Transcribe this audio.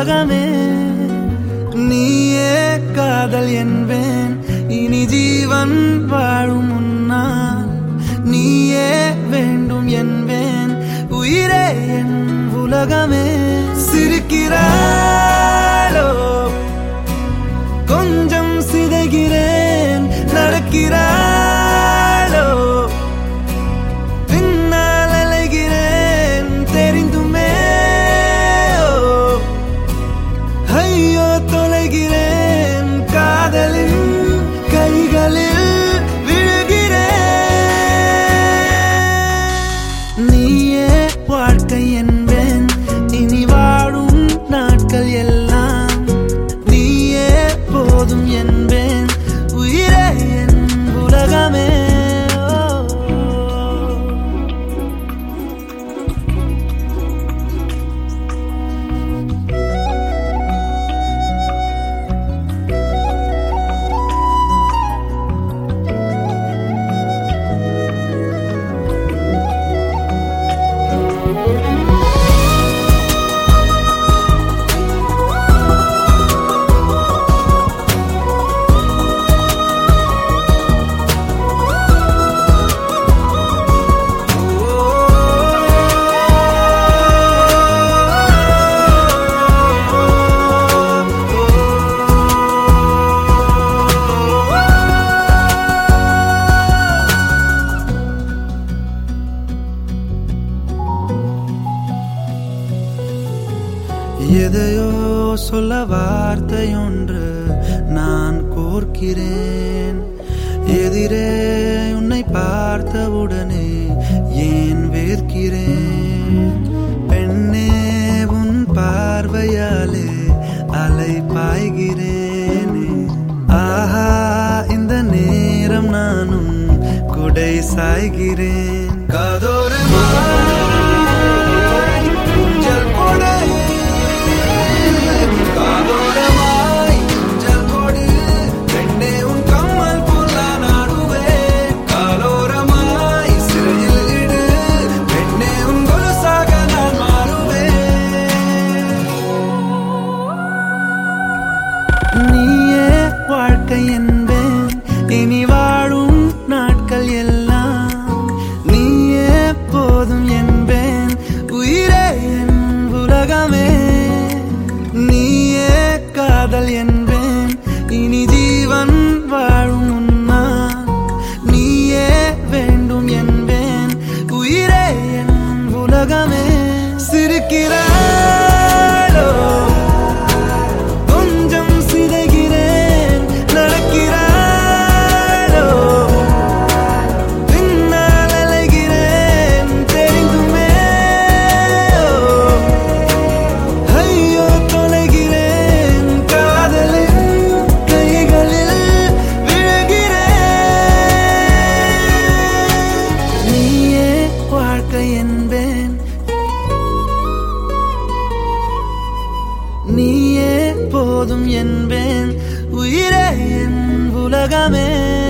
உலகமே. நீயே காதல் என்பேன். இனி ஜீவன் வாழும் முன்னால். நீயே வேண்டும் என்பேன். உயிரே என் உலகமே. சிரிக்கிறாளோ? கொஞ்சம் சிதைகிறேன். நடக்கிறார் எதையோ சொல்ல வார்த்தை ஒன்று நான் கோர்க்கிறேன். எதிரே உன்னை பார்த்தவுடனே ஏன் வேர்க்கிறேன்? பெண்ணே உன் பார்வையாலே அலை பாய்கிறேன். ஆஹா இந்த நேரம் நானும் குடை சாய்கிறேன். காதோரமா போதும் என்பேன். உயிரே என் உலகமே.